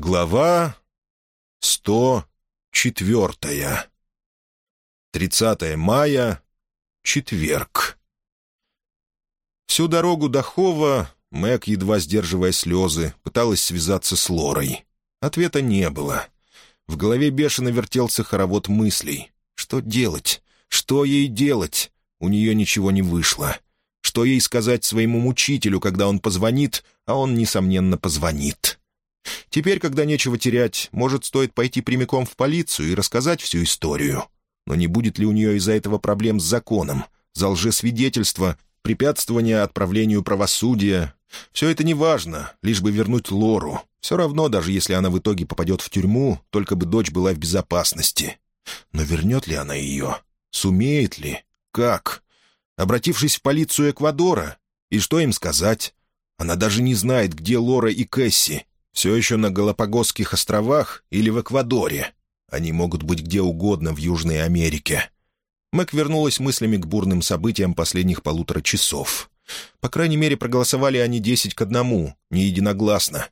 Глава 104. 30 мая. Четверг. Всю дорогу до Хова Мэг, едва сдерживая слезы, пыталась связаться с Лорой. Ответа не было. В голове бешено вертелся хоровод мыслей. Что делать? Что ей делать? У нее ничего не вышло. Что ей сказать своему мучителю, когда он позвонит, а он, несомненно, позвонит? Теперь, когда нечего терять, может, стоит пойти прямиком в полицию и рассказать всю историю. Но не будет ли у нее из-за этого проблем с законом, за лжесвидетельство, препятствование отправлению правосудия? Все это не важно, лишь бы вернуть Лору. Все равно, даже если она в итоге попадет в тюрьму, только бы дочь была в безопасности. Но вернет ли она ее? Сумеет ли? Как? Обратившись в полицию Эквадора? И что им сказать? Она даже не знает, где Лора и Кэсси, все еще на Галапагосских островах или в Эквадоре. Они могут быть где угодно в Южной Америке. Мэг вернулась мыслями к бурным событиям последних полутора часов. По крайней мере, проголосовали они десять к одному, не единогласно.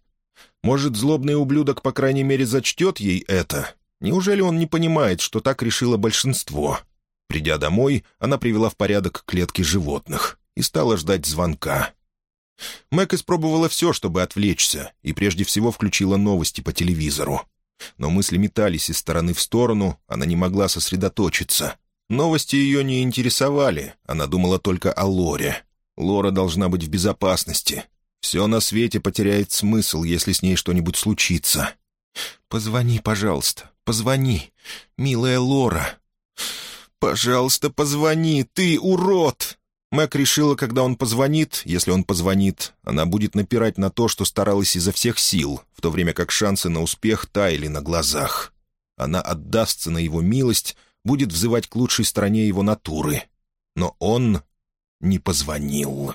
Может, злобный ублюдок, по крайней мере, зачтет ей это? Неужели он не понимает, что так решило большинство? Придя домой, она привела в порядок клетки животных и стала ждать звонка. Мэг испробовала все, чтобы отвлечься, и прежде всего включила новости по телевизору. Но мысли метались из стороны в сторону, она не могла сосредоточиться. Новости ее не интересовали, она думала только о Лоре. Лора должна быть в безопасности. Все на свете потеряет смысл, если с ней что-нибудь случится. «Позвони, пожалуйста, позвони, милая Лора». «Пожалуйста, позвони, ты урод!» Мэг решила, когда он позвонит, если он позвонит, она будет напирать на то, что старалась изо всех сил, в то время как шансы на успех таяли на глазах. Она отдастся на его милость, будет взывать к лучшей стороне его натуры. Но он не позвонил.